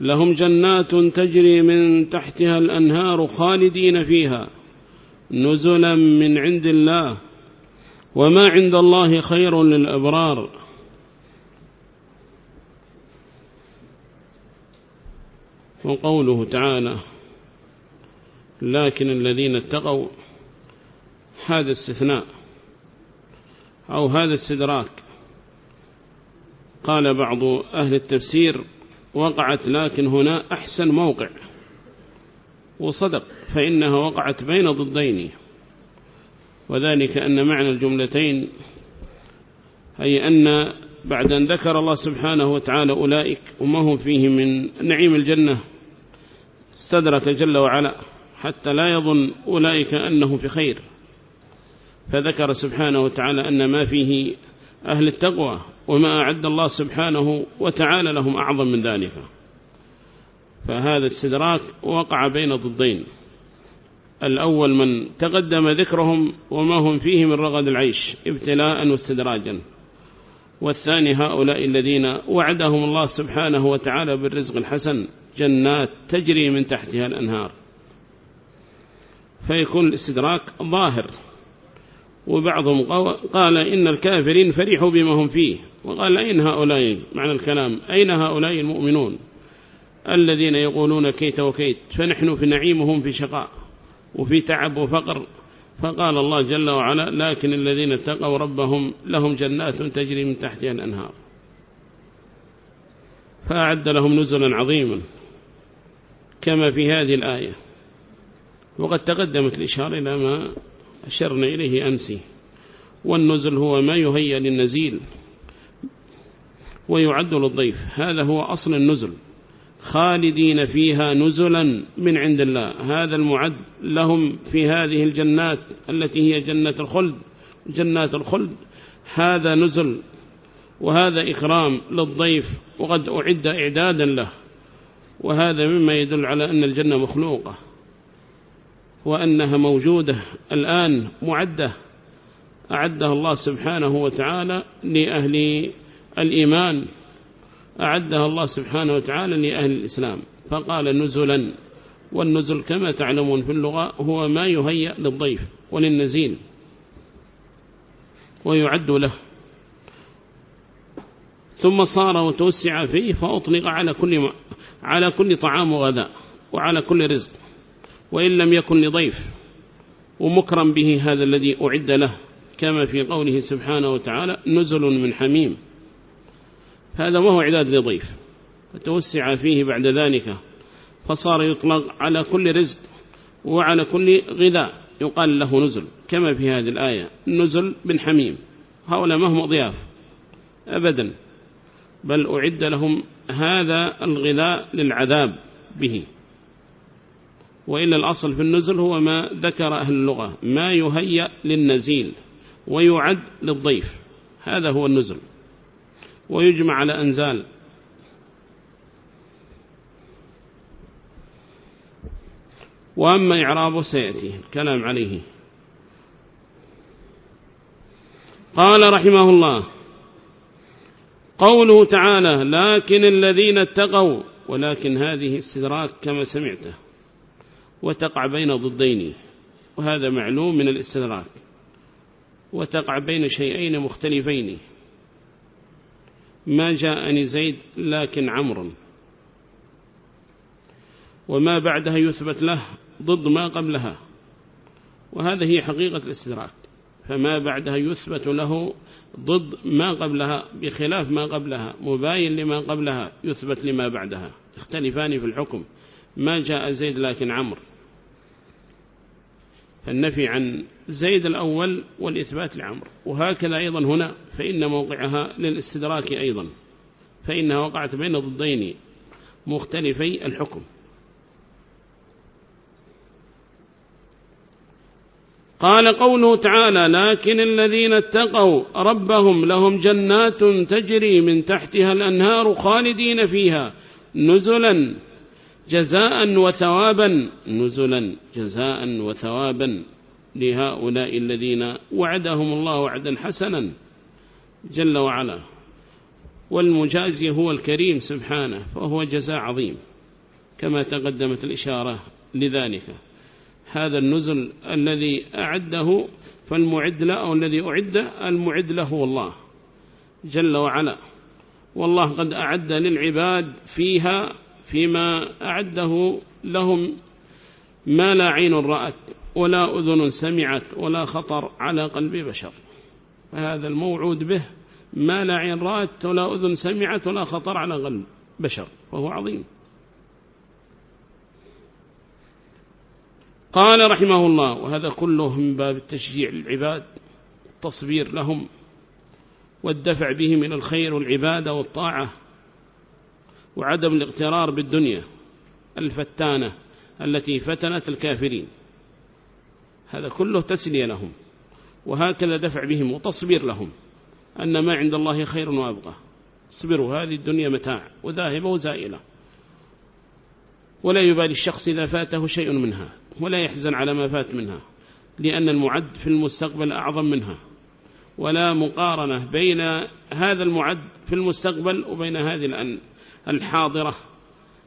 لهم جنات تجري من تحتها الأنهار خالدين فيها نزلا من عند الله وما عند الله خير للأبرار. وقوله تعالى لكن الذين اتقوا هذا استثناء أو هذا استدراك. قال بعض أهل التفسير وقعت لكن هنا أحسن موقع وصدق فإنها وقعت بين ضدين وذلك أن معنى الجملتين أي أن بعد أن ذكر الله سبحانه وتعالى أولئك وما هم فيه من نعيم الجنة استدرك جل وعلا حتى لا يظن أولئك أنه في خير فذكر سبحانه وتعالى أن ما فيه أهل التقوى وما أعد الله سبحانه وتعالى لهم أعظم من ذلك. فهذا السدراك وقع بين ضدين. الأول من تقدم ذكرهم وما هم فيه من رغد العيش ابتلاء واستدراجا. والثاني هؤلاء الذين وعدهم الله سبحانه وتعالى بالرزق الحسن جنات تجري من تحتها الأنهار. فيكون الاستدراك ظاهر. وبعضهم قال إن الكافرين فرحوا بما هم فيه. وقال أين هؤلاء؟ معنى الكلام أين هؤلاء المؤمنون؟ الذين يقولون كيت وكيت فنحن في نعيمهم في شقاء وفي تعب وفقر. فقال الله جل وعلا لكن الذين اتقوا ربهم لهم جنات تجري من تحتها الأنهار. فأعد لهم نزلا عظيما كما في هذه الآية. وقد تقدمت الإشارة إلى ما أشرنا إليه أمسي. والنزل هو ما يهيأ للنزيل ويعد للضيف. هذا هو أصل النزل. خالدين فيها نزلا من عند الله. هذا المعد لهم في هذه الجنات التي هي جنة الخلد. جنات الخلد. هذا نزل وهذا إكرام للضيف وقد أعد إعدادا له. وهذا مما يدل على أن الجنة مخلوقة. وأنها موجودة الآن معدة أعدها الله سبحانه وتعالى لأهل الإيمان. أعدها الله سبحانه وتعالى لأهل الإسلام. فقال نزلا والنزل كما تعلمون في اللغة هو ما يهيأ للضيف وللنزيل ويعد له. ثم صار وتوسع فيه فأطلق على كل, على كل طعام وغذاء وعلى كل رزق. وإن لم يكن لضيف ومكرم به هذا الذي أعد له كما في قوله سبحانه وتعالى نزل من حميم. هذا ما هو عداد لضيف. فتوسع فيه بعد ذلك فصار يطلق على كل رزق وعلى كل غذاء. يقال له نزل كما في هذه الآية نزل بن حميم. هؤلاء ما هم ضياف أبدا. بل أعد لهم هذا الغذاء للعذاب به. وإلا الأصل في النزل هو ما ذكر أهل اللغة ما يهيأ للنزيل ويعد للضيف هذا هو النزل. ويجمع على أنزال. وأما إعرابه سيأتي الكلام عليه. قال رحمه الله قوله تعالى لكن الذين اتقوا ولكن هذه استدراك كما سمعته. وتقع بين ضدين وهذا معلوم من الاستدراك وتقع بين شيئين مختلفين. ما جاءني زيد لكن عمر وما بعدها يثبت له ضد ما قبلها. وهذا هي حقيقة الاستدراك. فما بعدها يثبت له ضد ما قبلها بخلاف ما قبلها مباين لما قبلها يثبت لما بعدها. يختلفان في الحكم. ما جاء زيد لكن عمر فالنفي عن زيد الأول والإثبات لعمر وهكذا أيضا هنا فإن موقعها للاستدراك أيضا. فإنها وقعت بين ضدين مختلفي الحكم. قال قوله تعالى لكن الذين اتقوا ربهم لهم جنات تجري من تحتها الأنهار خالدين فيها نزلا جزاء وثوابا نزلا جزاء وثوابا لهؤلاء الذين وعدهم الله وعدا حسنا جل وعلا. والمجازي هو الكريم سبحانه فهو جزاء عظيم كما تقدمت الإشارة لذلك. هذا النزل الذي أعده فالمعد له أو الذي أعد المعد له الله جل وعلا. والله قد أعد للعباد فيها فيما أعده لهم ما لا عين رأت ولا أذن سمعت ولا خطر على قلب بشر. فهذا الموعود به ما لا عين رأت ولا أذن سمعت ولا خطر على قلب بشر وهو عظيم. قال رحمه الله وهذا كله من باب التشجيع للعباد التصبير لهم والدفع بهم إلى الخير والعبادة والطاعة. وعدم الاغترار بالدنيا الفتانة التي فتنت الكافرين. هذا كله تسلية لهم وهكذا دفع بهم وتصبير لهم أن ما عند الله خير وأبقى. اصبروا هذه الدنيا متاع وذاهبة وزائلة. ولا يبالي الشخص إذا فاته شيء منها ولا يحزن على ما فات منها لأن المعد في المستقبل أعظم منها. ولا مقارنة بين هذا المعد في المستقبل وبين هذه الحاضرة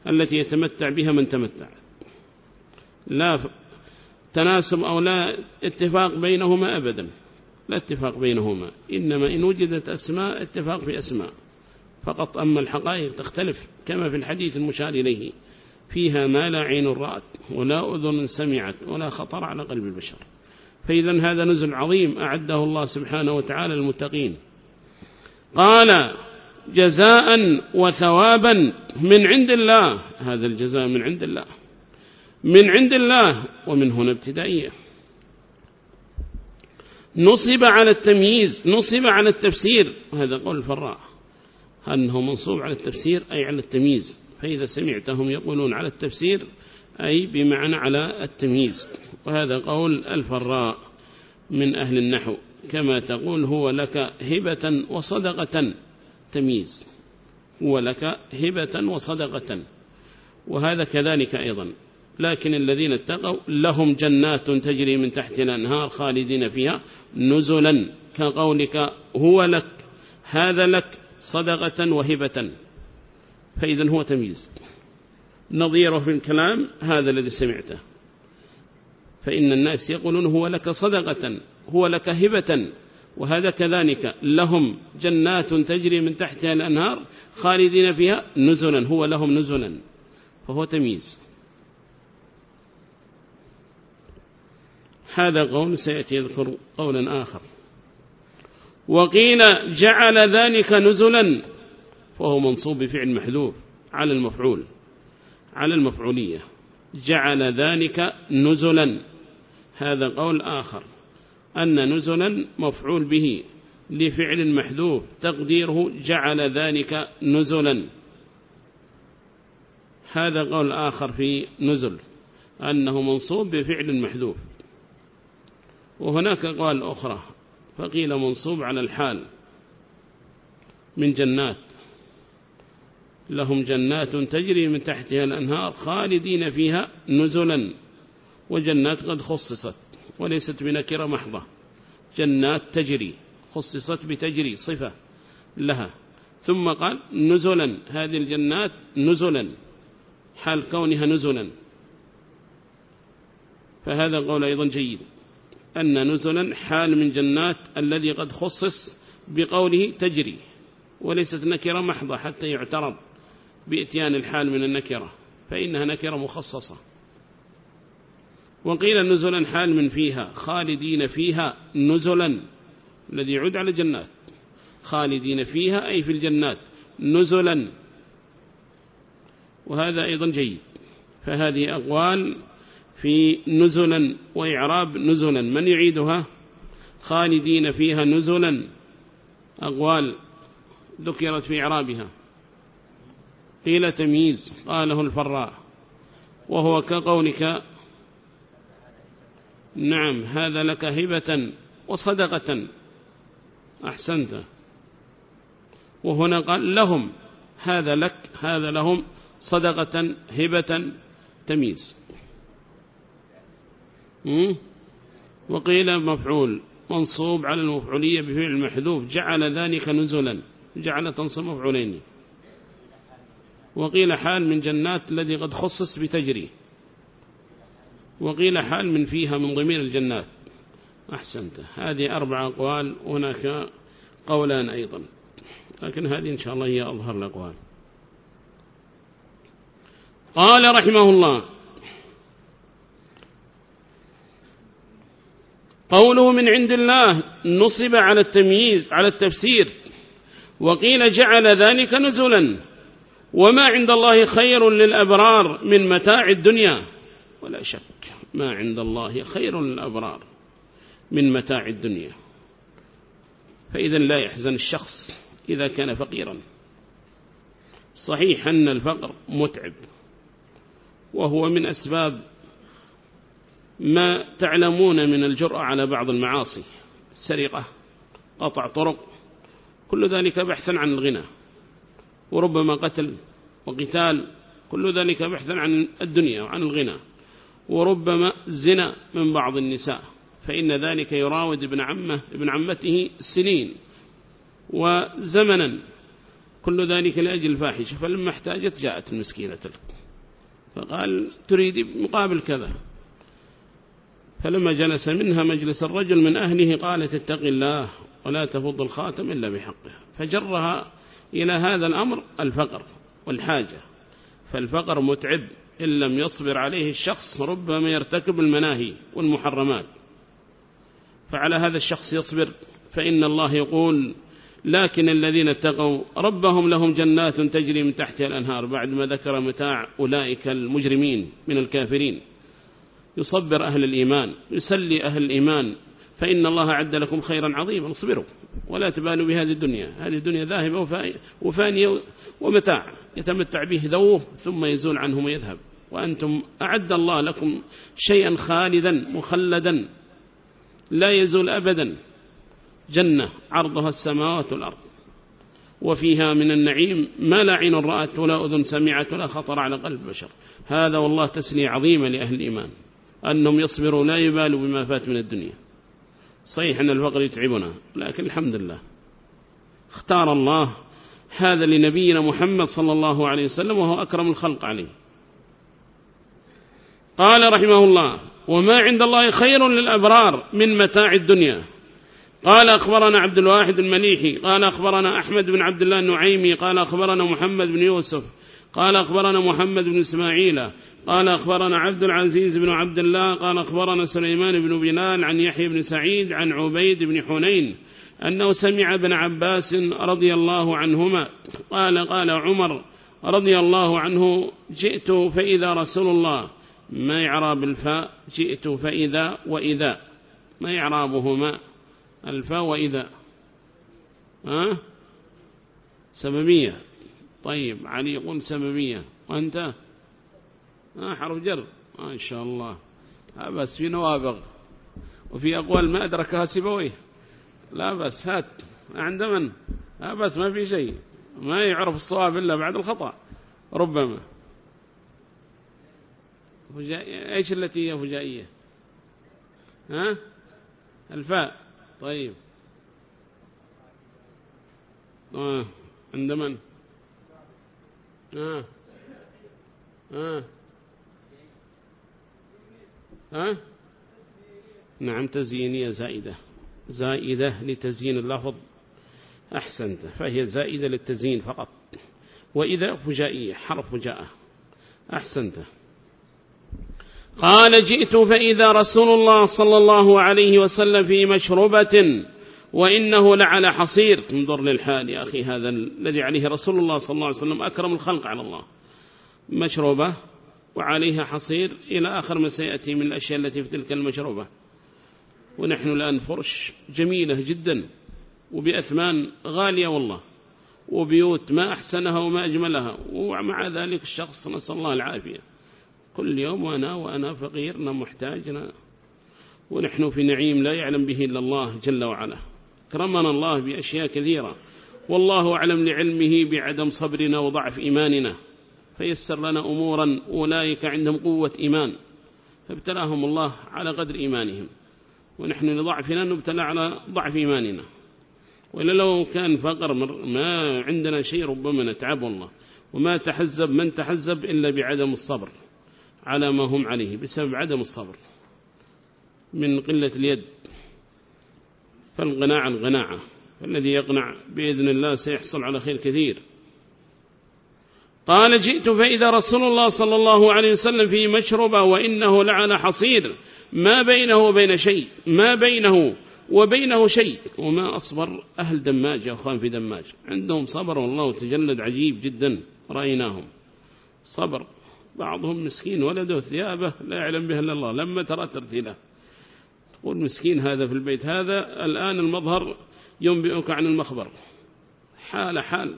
التي يتمتع بها من تمتع. لا تناسب أو لا اتفاق بينهما أبدا. لا اتفاق بينهما. إنما إن وجدت أسماء اتفاق في أسماء. فقط أما الحقائق تختلف كما في الحديث المشار إليه. فيها ما لا عين رأت ولا أذن سمعت ولا خطر على قلب البشر. فإذا هذا نزل عظيم أعده الله سبحانه وتعالى المتقين. قال جزاء وثوابا من عند الله. هذا الجزاء من عند الله. من عند الله ومن هنا ابتدائية. نصب على التمييز نصب على التفسير. هذا قول الفراء. أنه منصوب على التفسير أي على التمييز. فإذا سمعتهم يقولون على التفسير أي بمعنى على التمييز. وهذا قول الفراء من أهل النحو. كما تقول هو لك هبة وصدقة. تمييز هو لك هبة وصدقة وهذا كذلك أيضا. لكن الذين اتقوا لهم جنات تجري من تحت الأنهار خالدين فيها نزلا. كقولك هو لك هذا لك صدقة وهبة. فإذا هو تمييز. نظيره في الكلام هذا الذي سمعته. فإن الناس يقولون هو لك صدقة هو لك هبة. وهذا كذلك. لهم جنات تجري من تحتها الأنهار خالدين فيها نزلا هو لهم نزلا. فهو تمييز. هذا قول سيأتي يذكر قولا آخر. وقيل جعل ذلك نزلا فهو منصوب بفعل محذوف على المفعول على المفعولية. جعل ذلك نزلا. هذا قول آخر. أن نزلا مفعول به لفعل محذوف تقديره جعل ذلك نزلا. هذا قول آخر في نزل أنه منصوب بفعل محذوف. وهناك قال أخرى فقيل منصوب على الحال من جنات. لهم جنات تجري من تحتها الأنهار خالدين فيها نزلا وجنات قد خصصت. وليست بنكرة محضة. جنات تجري خصصت بتجري صفة لها. ثم قال نزلا هذه الجنات نزلا حال كونها نزلا. فهذا قول أيضا جيد أن نزلا حال من جنات الذي قد خصص بقوله تجري. وليست نكرة محضة حتى يعترض بإتيان الحال من النكرة فإنها نكرة مخصصة. وقيل نزلا حال من فيها خالدين فيها نزلا الذي يعود على الجنات. خالدين فيها أي في الجنات نزلا. وهذا أيضا جيد. فهذه أقوال في نزلا وإعراب نزلا. من يعيدها؟ خالدين فيها نزلا. أقوال ذكرت في إعرابها. قيل تمييز قاله الفراء. وهو كقولك نعم هذا لك هبة وصدقة. أحسنت. وهنا قال لهم هذا لك هذا لهم صدقة هبة تمييز. وقيل مفعول منصوب على المفعولية بفعل محذوف جعل ذلك نزلا جعل تنصب مفعولين. وقيل حال من جنات الذي قد خصص بتجري. وقيل حال من فيها من ضمير الجنات. أحسنت. هذه أربع أقوال هناك قولان أيضا. لكن هذه إن شاء الله هي أظهر الأقوال. قال رحمه الله قوله من عند الله نصب على التمييز على التفسير. وقيل جعل ذلك نزلا. وما عند الله خير للأبرار من متاع الدنيا. ولا شك ما عند الله خير للأبرار من متاع الدنيا. فإذا لا يحزن الشخص إذا كان فقيرا. صحيح أن الفقر متعب وهو من أسباب ما تعلمون من الجرأة على بعض المعاصي سرقة قطع طرق كل ذلك بحثا عن الغنى وربما قتل وقتال كل ذلك بحثا عن الدنيا وعن الغنى. وربما زنا من بعض النساء فإن ذلك يراود ابن عمه ابن عمته سنين وزمنا. كل ذلك لأجل الفاحشة فلما احتاجت جاءت المسكينة فقال تريد مقابل كذا؟ فلما جلس منها مجلس الرجل من أهله قالت اتق الله ولا تفض الخاتم إلا بحقه فجرها إلى هذا الأمر الفقر والحاجة فالفقر متعب. إن لم يصبر عليه الشخص ربما يرتكب المناهي والمحرمات. فعلى هذا الشخص يصبر فإن الله يقول لكن الذين اتقوا ربهم لهم جنات تجري من تحتها الأنهار بعد ما ذكر متاع أولئك المجرمين من الكافرين. يصبر أهل الإيمان يسلي أهل الإيمان فإن الله عد لكم خيرا عظيما اصبروا ولا تبالوا بهذه الدنيا. هذه الدنيا ذاهبة وفانية ومتاع يتمتع به ذوه ثم يزول عنهم ويذهب. وأنتم أعد الله لكم شيئا خالدا مخلدا لا يزول أبدا. جنة عرضها السماوات والأرض. وفيها من النعيم ما لا عين رأت ولا أذن سمعت ولا خطر على قلب بشر. هذا والله تسلي عظيمة لأهل الإيمان أنهم يصبروا لا يبالوا بما فات من الدنيا. صحيح أن الفقر يتعبنا لكن الحمد لله. اختار الله هذا لنبينا محمد صلى الله عليه وسلم وهو أكرم الخلق عليه. قال رحمه الله وما عند الله خير للأبرار من متاع الدنيا. قال أخبرنا عبد الواحد المليحي قال أخبرنا أحمد بن عبد الله النعيمي قال أخبرنا محمد بن يوسف قال أخبرنا محمد بن إسماعيل قال أخبرنا عبد العزيز بن عبد الله قال أخبرنا سليمان بن بلال عن يحيى بن سعيد عن عبيد بن حنين أنه سمع ابن عباس رضي الله عنهما قال قال عمر رضي الله عنه جئت فإذا رسول الله ما يعراب الفاء جئت فإذا وإذا. ما يعرابهما؟ الفاء وإذا. ها؟ سببية. طيب علي يقول سببية. وأنت؟ ها حرف جر. ما شاء الله. بس في نوابغ. وفي أقوال ما أدركها سبويه لا بس هات. عند من؟ لا بس ما في شيء. ما يعرف الصواب إلا بعد الخطأ. ربما. فجائية. إيش التي هي فجائية؟ ها؟ الفاء. طيب. آه. عند من؟ آه. آه. آه. نعم تزيينية زائدة. زائدة لتزيين اللفظ. أحسنت. فهي زائدة للتزيين فقط. وإذا فجائية حرف جاء. أحسنت. قال جئت فإذا رسول الله صلى الله عليه وسلم في مشربة وإنه لعلى حصير. انظر للحال يا أخي هذا الذي عليه رسول الله صلى الله عليه وسلم أكرم الخلق على الله. مشربة وعليها حصير إلى آخر ما سيأتي من الأشياء التي في تلك المشربة. ونحن الآن فرش جميلة جدا وبأثمان غالية والله وبيوت ما أحسنها وما أجملها ومع ذلك الشخص نسأل الله العافية. كل يوم وأنا وأنا فقيرنا محتاجنا ونحن في نعيم لا يعلم به إلا الله جل وعلا. كرمنا الله بأشياء كثيرة. والله أعلم لعلمه بعدم صبرنا وضعف إيماننا. فيسر لنا أمورا أولئك عندهم قوة إيمان. فابتلاهم الله على قدر إيمانهم. ونحن لضعفنا نبتلى على ضعف إيماننا. وإلا لو كان فقر ما عندنا شيء ربما نتعب والله. وما تحزب من تحزب إلا بعدم الصبر. على ما هم عليه بسبب عدم الصبر من قلة اليد. فالغناعة الغناعة فالذي يقنع بإذن الله سيحصل على خير كثير. قال جئت فإذا رسول الله صلى الله عليه وسلم في مشربة وإنه لعلى حصير. ما بينه وبين شيء ما بينه وبينه شيء. وما أصبر أهل دماج يا أخوان في دماج. عندهم صبر والله تجلد عجيب جدا رأيناهم. صبر. بعضهم مسكين ولده ثيابه لا يعلم بها إلا الله لما ترى ترتيله. تقول مسكين هذا في البيت هذا الآن المظهر ينبئك عن المخبر. حال حال.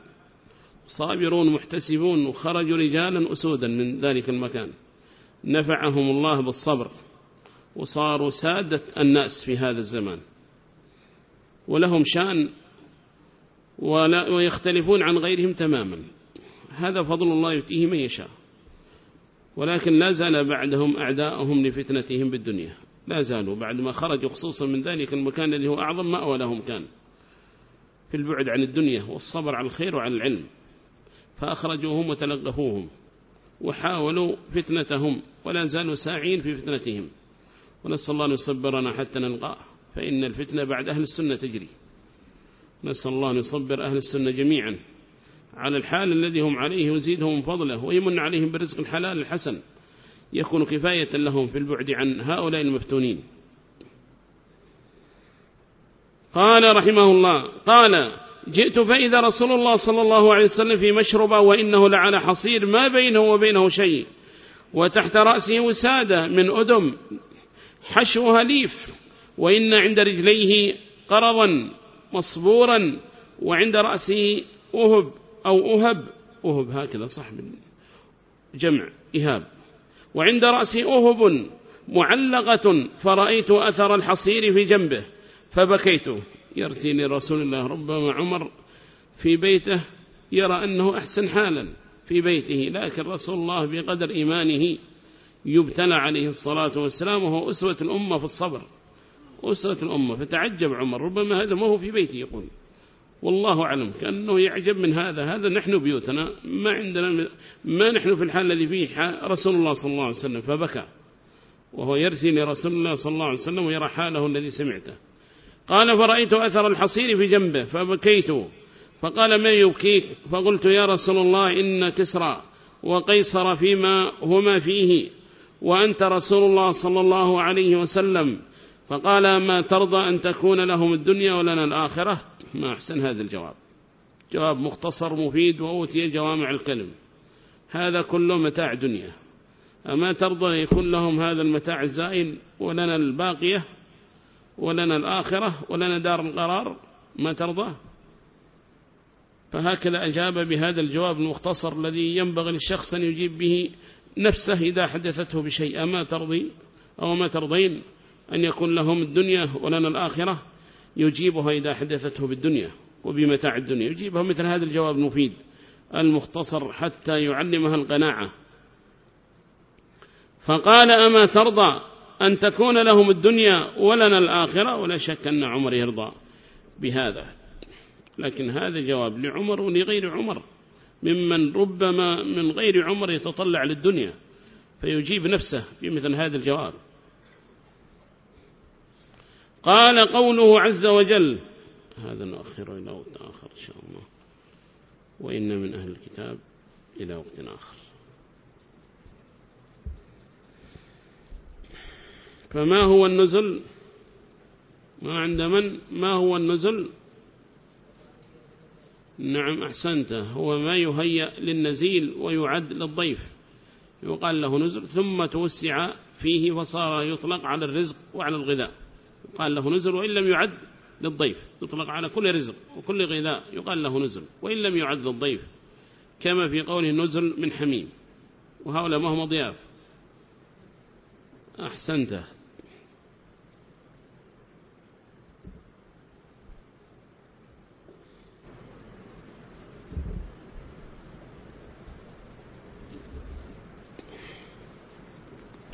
صابرون محتسبون وخرجوا رجالا أسودا من ذلك المكان. نفعهم الله بالصبر. وصاروا سادة الناس في هذا الزمان. ولهم شان. ولا ويختلفون عن غيرهم تماما. هذا فضل الله يؤتيه من يشاء. ولكن لا زال بعدهم أعداءهم لفتنتهم بالدنيا. لا زالوا بعد ما خرجوا خصوصا من ذلك المكان الذي هو أعظم مأوى لهم كان. في البعد عن الدنيا والصبر على الخير وعلى العلم. فأخرجوهم وتلقفوهم وحاولوا فتنتهم ولا زالوا ساعين في فتنتهم. ونسأل الله أن يصبرنا حتى نلقاه. فإن الفتنة بعد أهل السنة تجري. نسأل الله أن يصبر أهل السنة جميعا. على الحال الذي هم عليه وزيدهم فضله ويمن عليهم برزق الحلال الحسن. يكون كفاية لهم في البعد عن هؤلاء المفتونين. قال رحمه الله قال جئت فإذا رسول الله صلى الله عليه وسلم في مشربة وإنه لعلى حصير ما بينه وبينه شيء وتحت رأسه وسادة من أدم حشوها ليف وإن عند رجليه قرضا مصبورا وعند رأسه أهب. أو أهب أهب هكذا صح جمع إهاب. وعند رأسه أهب معلقة فرأيت أثر الحصير في جنبه فبكيت. يرسيني رسول الله ربما عمر في بيته يرى أنه أحسن حالا في بيته لكن رسول الله بقدر إيمانه يبتلى عليه الصلاة والسلام وهو أسوة الأمة في الصبر. أسوة الأمة فتعجب عمر ربما هذا ما هو في بيته يقول. والله أعلم كأنه يعجب من هذا. هذا نحن بيوتنا ما عندنا ما نحن في الحال الذي فيه رسول الله صلى الله عليه وسلم فبكى. وهو يرسي لرسول الله صلى الله عليه وسلم ويرى حاله الذي سمعته. قال فرأيت أثر الحصير في جنبه فبكيت. فقال ما يبكيك؟ فقلت يا رسول الله إن كسرى وقيصر فيما هما فيه وأنت رسول الله صلى الله عليه وسلم. فقال ما ترضى أن تكون لهم الدنيا ولنا الآخرة؟ ما أحسن هذا الجواب. جواب مختصر مفيد وأوتي جوامع الكلم هذا كله متاع دنيا. أما ترضى يكون لهم هذا المتاع الزائل ولنا الباقية ولنا الآخرة ولنا دار القرار ما ترضى؟ فهكذا أجاب بهذا الجواب المختصر الذي ينبغي للشخص أن يجيب به نفسه إذا حدثته بشيء. أما ترضي أو ما ترضين أن يكون لهم الدنيا ولنا الآخرة يجيبها إذا حدثته بالدنيا وبمتاع الدنيا. يجيبها مثل هذا الجواب المفيد المختصر حتى يعلمها القناعة. فقال أما ترضى أن تكون لهم الدنيا ولنا الآخرة؟ ولا شك أن عمر يرضى بهذا. لكن هذا جواب لعمر ولغير عمر. ممن ربما من غير عمر يتطلع للدنيا فيجيب نفسه بمثل هذا الجواب. قال قوله عز وجل هذا نؤخر إلى وقت آخر إن شاء الله. وإن من أهل الكتاب إلى وقت آخر. فما هو النزل؟ ما عند من؟ ما هو النزل؟ نعم أحسنت. هو ما يهيأ للنزيل ويعد للضيف. يقال له نزل ثم توسع فيه فصار يطلق على الرزق وعلى الغذاء. يقال له نزل وإن لم يعد للضيف. يطلق على كل رزق وكل غذاء يقال له نزل وإن لم يعد للضيف. كما في قوله نزل من حميم. وهؤلاء ما هم ضياف أحسنته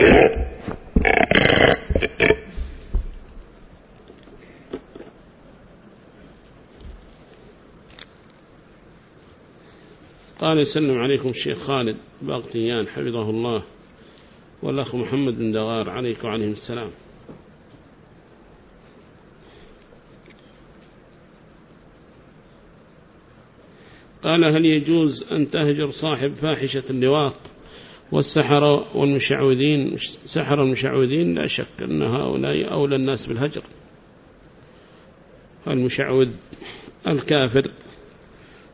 Yeah. قال يسلم عليكم الشيخ خالد باقتيان حفظه الله. والأخ محمد بن دغار عليك وعليهم السلام. قال هل يجوز أن تهجر صاحب فاحشة اللواط والسحر والمشعوذين؟ سحر المشعوذين لا شك أن هؤلاء أولى الناس بالهجر. المشعوذ الكافر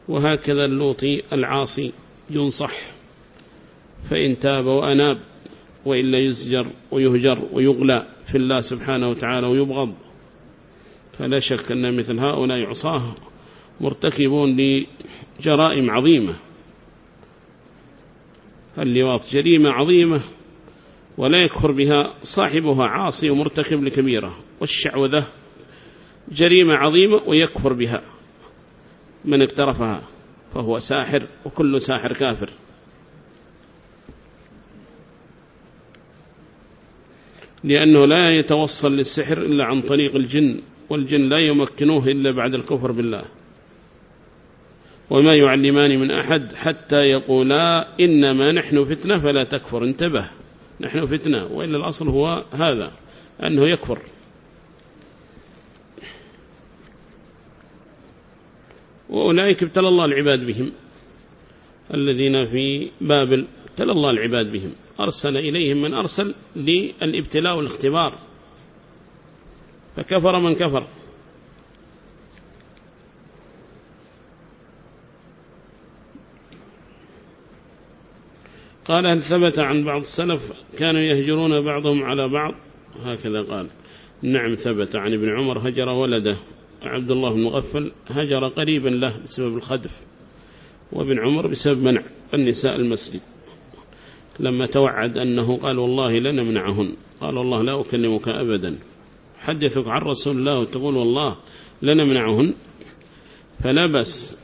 وهكذا اللوطي العاصي ينصح فإن تاب وأناب وإلا يزجر ويهجر ويغلى في الله سبحانه وتعالى ويبغض فلا شك أن مثل هؤلاء عصاة مرتكبون لجرائم عظيمة. اللواط جريمة عظيمة ولا يكفر بها صاحبها عاصي ومرتكب لكبيرة والشعوذة جريمة عظيمة ويكفر بها. من اقترفها فهو ساحر وكل ساحر كافر. لأنه لا يتوصل للسحر إلا عن طريق الجن والجن لا يمكنوه إلا بعد الكفر بالله. وما يعلمان من أحد حتى يقولا إنما نحن فتنة فلا تكفر انتبه. نحن فتنة وإلا الأصل هو هذا أنه يكفر. وأولئك ابتلى الله العباد بهم. الذين في بابل ابتلى الله العباد بهم. أرسل إليهم من أرسل للابتلاء والاختبار. فكفر من كفر. قال هل ثبت عن بعض السلف كانوا يهجرون بعضهم على بعض؟ هكذا قال. نعم ثبت. عن ابن عمر هجر ولده. عبد الله بن مغفل هجر قريبا له بسبب الخدف وابن عمر بسبب منع النساء المسجد. لما توعد أنه قال والله لن نمنعهن قال والله لا أكلمك أبدا. حدثك عن رسول الله وتقول والله لن نمنعهن فلا بس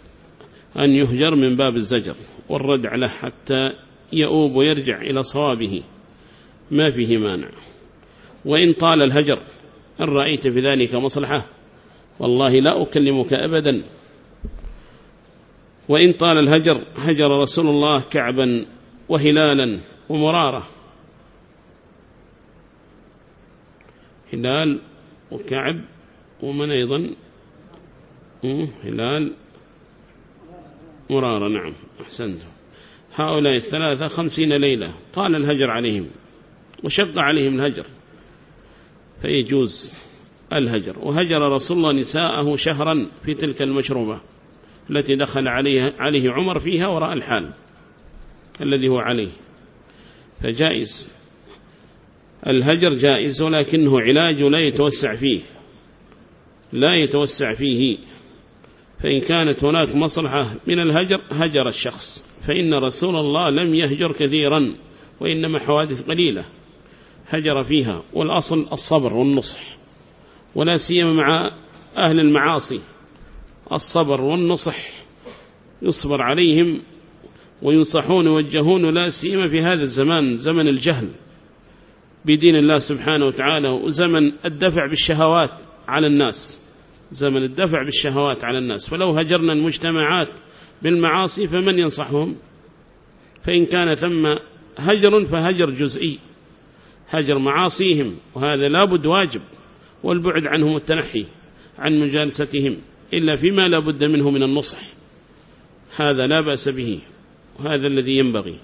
أن يهجر من باب الزجر والردع له حتى يؤوب ويرجع إلى صوابه. ما فيه مانع. وإن طال الهجر إن رأيت في ذلك مصلحة والله لا أكلمك أبدا. وإن طال الهجر هجر رسول الله كعبا وهلالا ومرارة. هلال وكعب ومن أيضا؟ هلال مرارة نعم أحسنت. هؤلاء الثلاثة خمسين ليلة طال الهجر عليهم وشق عليهم الهجر. فيجوز. الهجر. وهجر رسول الله نساءه شهرا في تلك المشروبة التي دخل عليه, عليه عمر فيها وراء الحال الذي هو عليه. فجائز. الهجر جائز ولكنه علاج لا يتوسع فيه. لا يتوسع فيه. فإن كانت هناك مصلحة من الهجر هجر الشخص. فإن رسول الله لم يهجر كثيرا وإنما حوادث قليلة هجر فيها. والأصل الصبر والنصح. ولا سيما مع أهل المعاصي. الصبر والنصح يصبر عليهم وينصحون ويوجهون لا سيما في هذا الزمان زمن الجهل بدين الله سبحانه وتعالى وزمن الدفع بالشهوات على الناس. زمن الدفع بالشهوات على الناس. فلو هجرنا المجتمعات بالمعاصي فمن ينصحهم؟ فإن كان ثم هجر فهجر جزئي. هجر معاصيهم وهذا لابد واجب. والبعد عنهم التنحي عن مجالستهم إلا فيما لا بد منه من النصح. هذا لا بأس به وهذا الذي ينبغي.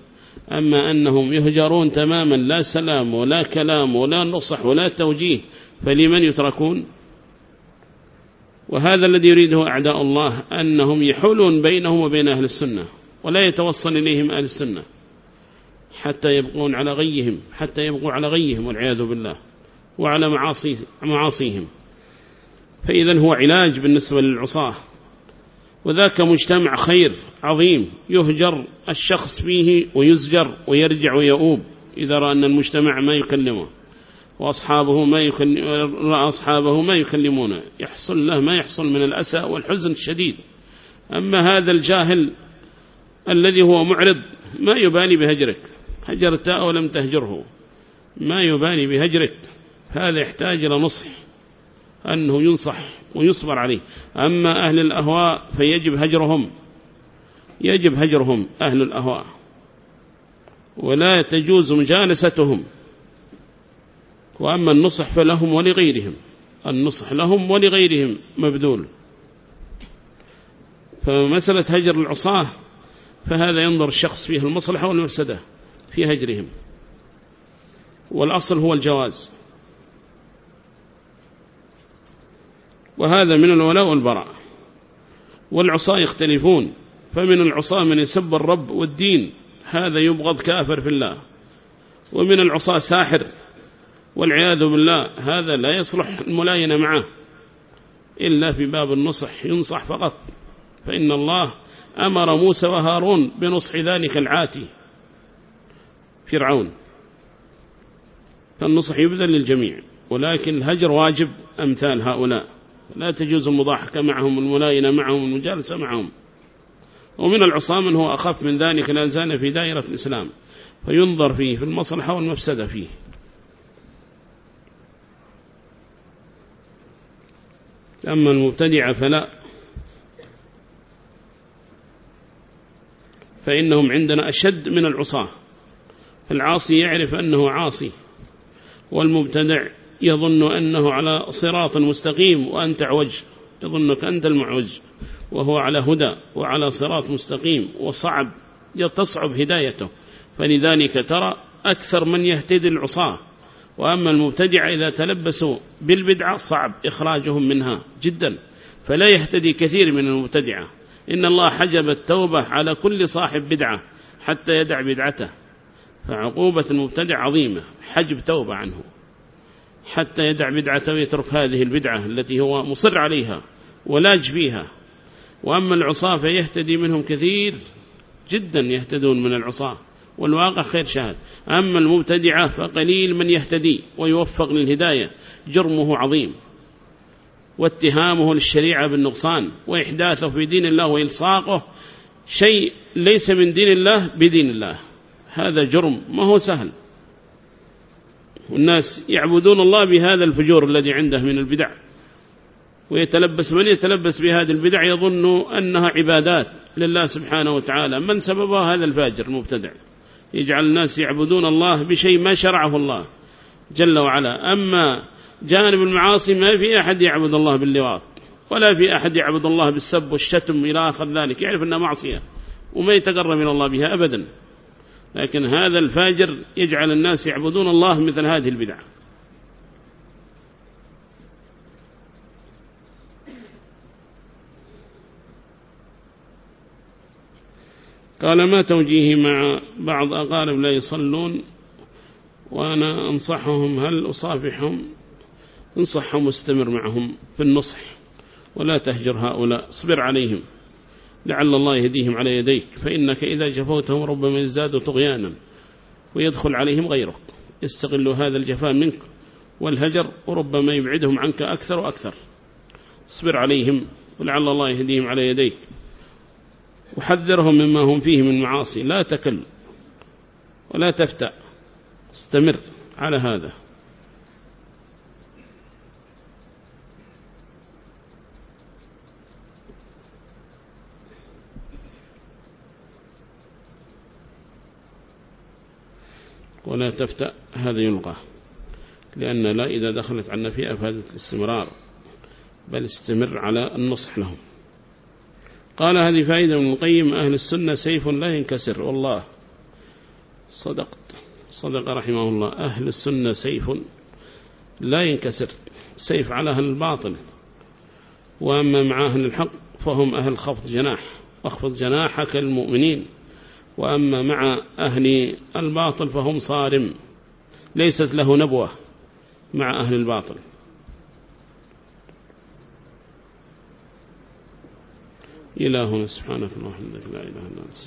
أما أنهم يهجرون تماما لا سلام ولا كلام ولا نصح ولا توجيه فلمن يتركون؟ وهذا الذي يريده أعداء الله أنهم يحولون بينهم وبين أهل السنة ولا يتوصل إليهم أهل السنة حتى يبقون على غيهم حتى يبقوا على غيهم والعياذ بالله. وعلى معاصي معاصيهم. فإذا هو علاج بالنسبة للعصاة. وذاك مجتمع خير عظيم يهجر الشخص فيه ويزجر ويرجع ويؤوب إذا رأى أن المجتمع ما يكلمه وأصحابه ما يكلم رأى أصحابه ما يكلمونه يحصل له ما يحصل من الأسى والحزن الشديد. أما هذا الجاهل الذي هو معرض ما يبالي بهجرك. هجرت أو لم تهجره ما يبالي بهجرك. هذا يحتاج إلى نصح أنه ينصح ويصبر عليه. أما أهل الأهواء فيجب هجرهم يجب هجرهم أهل الأهواء ولا تجوز مجالستهم. وأما النصح فلهم ولغيرهم النصح لهم ولغيرهم مبذول. فمسألة هجر العصاة فهذا ينظر الشخص فيه المصلحة والمفسدة في هجرهم. والأصل هو الجواز. وهذا من الولاء والبراء. والعصاة يختلفون. فمن العصاة من يسب الرب والدين هذا يبغض كافر في الله. ومن العصاة ساحر والعياذ بالله هذا لا يصلح الملاينة معه. إلا في باب النصح ينصح فقط. فإن الله أمر موسى وهارون بنصح ذلك العاتي. فرعون. فالنصح يبذل للجميع ولكن الهجر واجب أمثال هؤلاء. لا تجوز المضاحكة معهم الملاينة معهم المجالسة معهم. ومن العصام من هو أخف من ذلك لا زال في دائرة الإسلام. فينظر فيه في المصلحة والمفسدة فيه. أما المبتدع فلا. فإنهم عندنا أشد من العصاة. فالعاصي يعرف أنه عاصي والمبتدع يظن أنه على صراط مستقيم وأنت عوج. يظنك أنت المعوج. وهو على هدى وعلى صراط مستقيم وصعب. تصعب هدايته. فلذلك ترى أكثر من يهتدي العصاة وأما المبتدع إذا تلبسوا بالبدعة صعب إخراجهم منها جدا. فلا يهتدي كثير من المبتدعة. إن الله حجب التوبة على كل صاحب بدعة حتى يدع بدعته. فعقوبة المبتدع عظيمة. حجب توبة عنه. حتى يدع بدعته ويترك هذه البدعة التي هو مصر عليها ولاج فيها وأما العصاة فيهتدي منهم كثير جدا يهتدون من العصاة والواقع خير شاهد. أما المبتدعة فقليل من يهتدي ويوفق للهداية جرمه عظيم. واتهامه للشريعة بالنقصان وإحداثه في دين الله وإلصاقه شيء ليس من دين الله بدين الله. هذا جرم ما هو سهل. والناس يعبدون الله بهذا الفجور الذي عنده من البدع. ويتلبس من يتلبس بهذه البدع يظن أنها عبادات لله سبحانه وتعالى. من سببها هذا الفاجر المبتدع؟ يجعل الناس يعبدون الله بشيء ما شرعه الله جل وعلا. أما جانب المعاصي ما في أحد يعبد الله باللواط ولا في أحد يعبد الله بالسب والشتم إلى آخر ذلك. يعرف أنها معصية وما يتقرب من الله بها أبدا. لكن هذا الفاجر يجعل الناس يعبدون الله مثل هذه البدع. قال ما توجيهي مع بعض أقارب لا يصلون وأنا أنصحهم هل أصافحهم؟ انصحهم واستمر معهم في النصح ولا تهجر هؤلاء اصبر عليهم. لعل الله يهديهم على يديك. فإنك إذا جفوتهم ربما يزدادوا طغيانا ويدخل عليهم غيرك. يستغل هذا الجفاء منك والهجر وربما يبعدهم عنك أكثر وأكثر. اصبر عليهم ولعل الله يهديهم على يديك. وحذرهم مما هم فيه من معاصي. لا تكل ولا تفتأ. استمر على هذا. ولا تفتأ هذا يلغى لأن لا إذا دخلت عن نفي أفادت الاستمرار بل استمر على النصح لهم. قال هذه فائدة من القيم أهل السنة سيف لا ينكسر. والله صدقت صدق رحمه الله. أهل السنة سيف لا ينكسر سيف على أهل الباطل. وأما مع أهل الحق فهم أهل خفض جناح. واخفض جناحك المؤمنين. وأما مع أهل الباطل فهم صارم. ليست له نبوة مع أهل الباطل. إلهنا سبحانك اللهم لا إله إلا أنت